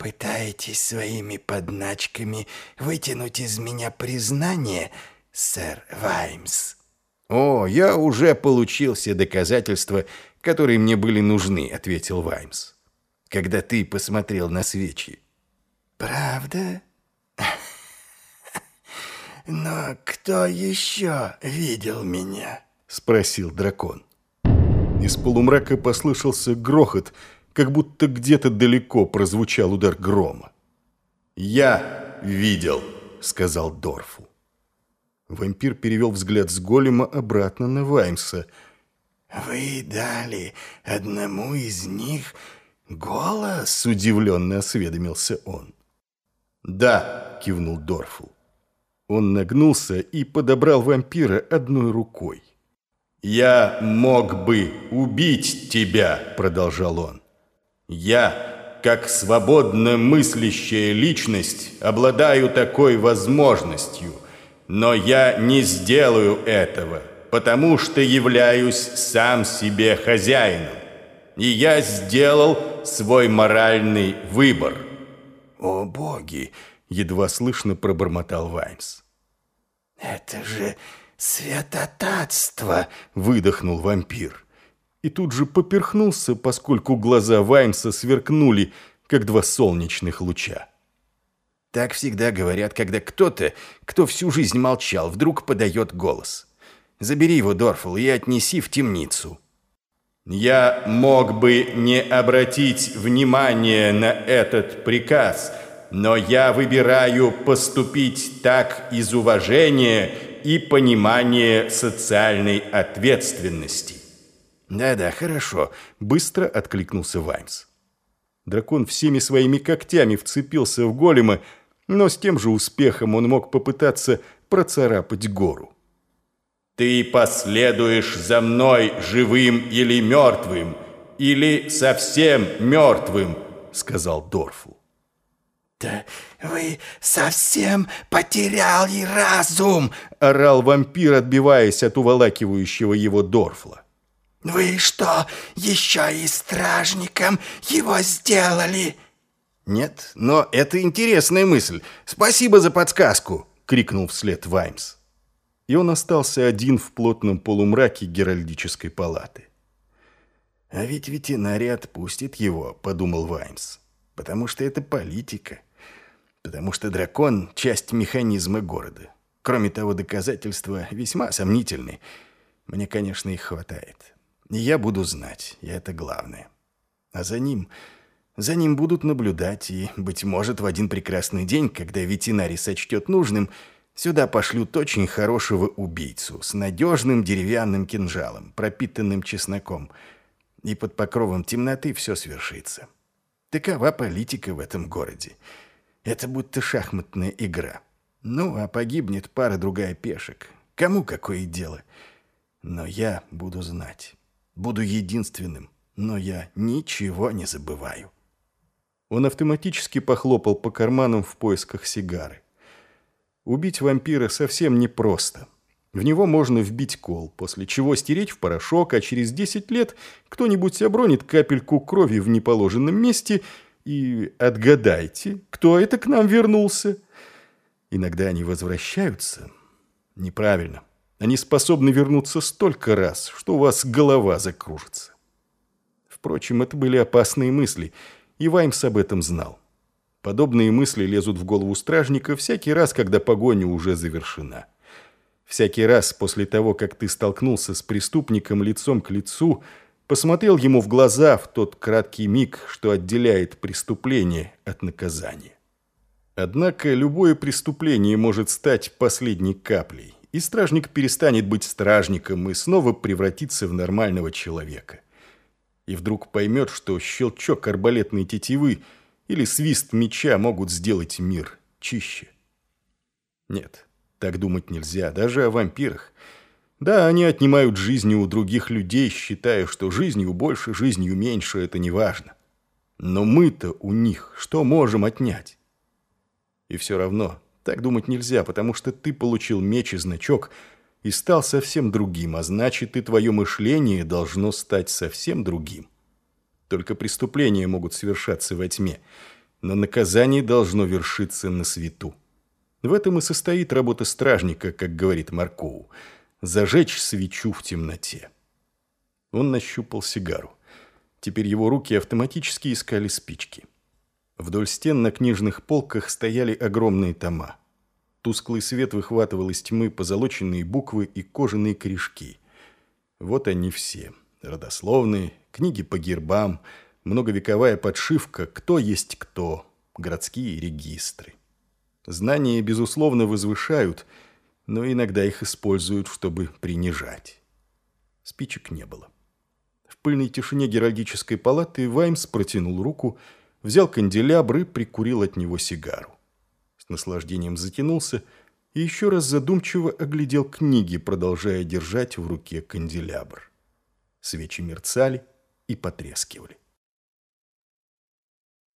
пытаетесь своими подначками вытянуть из меня признание, сэр Ваймс?» «О, я уже получил все доказательства, которые мне были нужны», — ответил Ваймс. «Когда ты посмотрел на свечи». «Правда? Но кто еще видел меня?» — спросил дракон. Из полумрака послышался грохот, как будто где-то далеко прозвучал удар грома. «Я видел», — сказал Дорфу. Вампир перевел взгляд с голема обратно на Ваймса. «Вы дали одному из них голос?» — удивленно осведомился он. «Да», — кивнул Дорфу. Он нагнулся и подобрал вампира одной рукой. «Я мог бы убить тебя», — продолжал он. «Я, как свободно мыслящая личность, обладаю такой возможностью, но я не сделаю этого, потому что являюсь сам себе хозяином, и я сделал свой моральный выбор». «О боги!» — едва слышно пробормотал Ваймс. «Это же святотатство!» — выдохнул вампир. И тут же поперхнулся, поскольку глаза Ваймса сверкнули, как два солнечных луча. Так всегда говорят, когда кто-то, кто всю жизнь молчал, вдруг подает голос. Забери его, Дорфул, и отнеси в темницу. Я мог бы не обратить внимания на этот приказ, но я выбираю поступить так из уважения и понимания социальной ответственности. Да-да, хорошо, быстро откликнулся Ваймс. Дракон всеми своими когтями вцепился в голема, но с тем же успехом он мог попытаться процарапать гору. «Ты последуешь за мной живым или мертвым, или совсем мертвым», — сказал Дорфу. «Да вы совсем потеряли разум!» — орал вампир, отбиваясь от уволакивающего его Дорфла. «Вы что, еще и стражником его сделали?» «Нет, но это интересная мысль. Спасибо за подсказку!» — крикнул вслед Ваймс. И он остался один в плотном полумраке геральдической палаты. «А ведь ветеринарий отпустит его», — подумал Ваймс, — «потому что это политика» потому что дракон — часть механизма города. Кроме того, доказательства весьма сомнительны. Мне, конечно, их хватает. Я буду знать, и это главное. А за ним... За ним будут наблюдать, и, быть может, в один прекрасный день, когда ветеринарий сочтет нужным, сюда пошлют очень хорошего убийцу с надежным деревянным кинжалом, пропитанным чесноком, и под покровом темноты все свершится. Такова политика в этом городе. Это будто шахматная игра. Ну, а погибнет пара-другая пешек. Кому какое дело? Но я буду знать. Буду единственным, но я ничего не забываю. Он автоматически похлопал по карманам в поисках сигары. Убить вампира совсем непросто. В него можно вбить кол, после чего стереть в порошок, а через 10 лет кто-нибудь обронит капельку крови в неположенном месте – и отгадайте, кто это к нам вернулся. Иногда они возвращаются. Неправильно. Они способны вернуться столько раз, что у вас голова закружится. Впрочем, это были опасные мысли, и Ваймс об этом знал. Подобные мысли лезут в голову стражника всякий раз, когда погоня уже завершена. Всякий раз после того, как ты столкнулся с преступником лицом к лицу – посмотрел ему в глаза в тот краткий миг, что отделяет преступление от наказания. Однако любое преступление может стать последней каплей, и стражник перестанет быть стражником и снова превратиться в нормального человека. И вдруг поймет, что щелчок арбалетной тетивы или свист меча могут сделать мир чище. Нет, так думать нельзя, даже о вампирах – да, они отнимают жизни у других людей, считая, что жизнью больше, жизнью меньше – это не важно. Но мы-то у них что можем отнять? И все равно так думать нельзя, потому что ты получил меч и значок и стал совсем другим, а значит и твое мышление должно стать совсем другим. Только преступления могут совершаться во тьме. но наказание должно вершиться на свету. В этом и состоит работа стражника, как говорит Маркоу, зажечь свечу в темноте. Он нащупал сигару. Теперь его руки автоматически искали спички. Вдоль стен на книжных полках стояли огромные тома. Тусклый свет выхватывал из тьмы позолоченные буквы и кожаные корешки. Вот они все. Родословные, книги по гербам, многовековая подшивка «Кто есть кто», городские регистры. Знания, безусловно, возвышают, но иногда их используют, чтобы принижать. Спичек не было. В пыльной тишине геральдической палаты Ваймс протянул руку, взял канделябр и прикурил от него сигару. С наслаждением затянулся и еще раз задумчиво оглядел книги, продолжая держать в руке канделябр. Свечи мерцали и потрескивали.